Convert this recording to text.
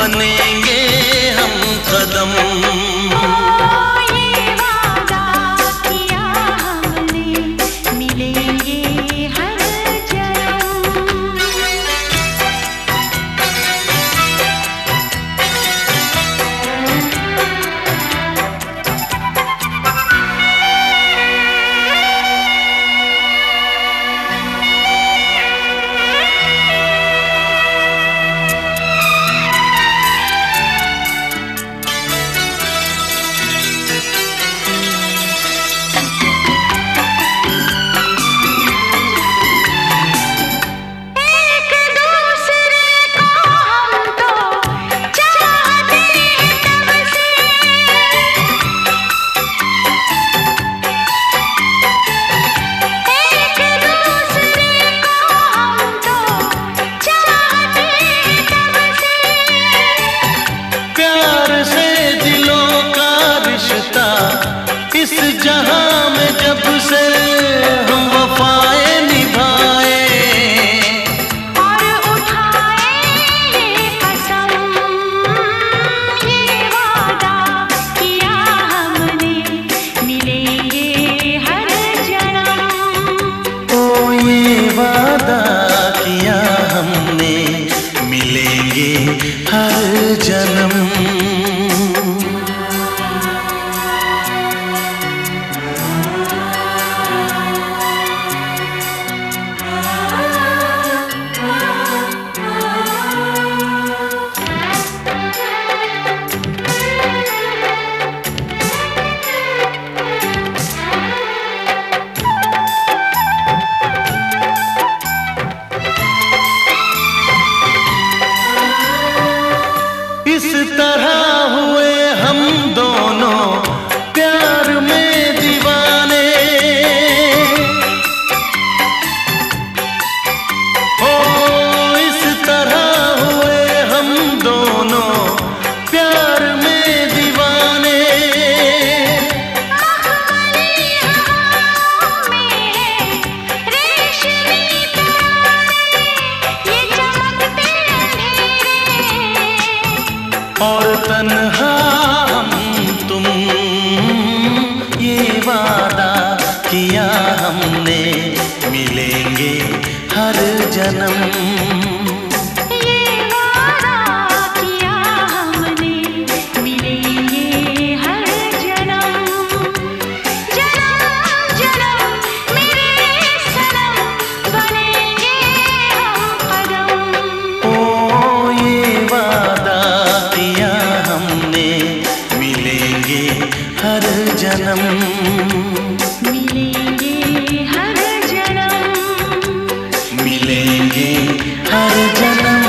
बनेंगे तन्हा हम तुम। ये वादा किया हमने मिलेंगे हर जन्म। जन्म। मिलेंगे हर जन्म। मिलेंगे हर जन्म।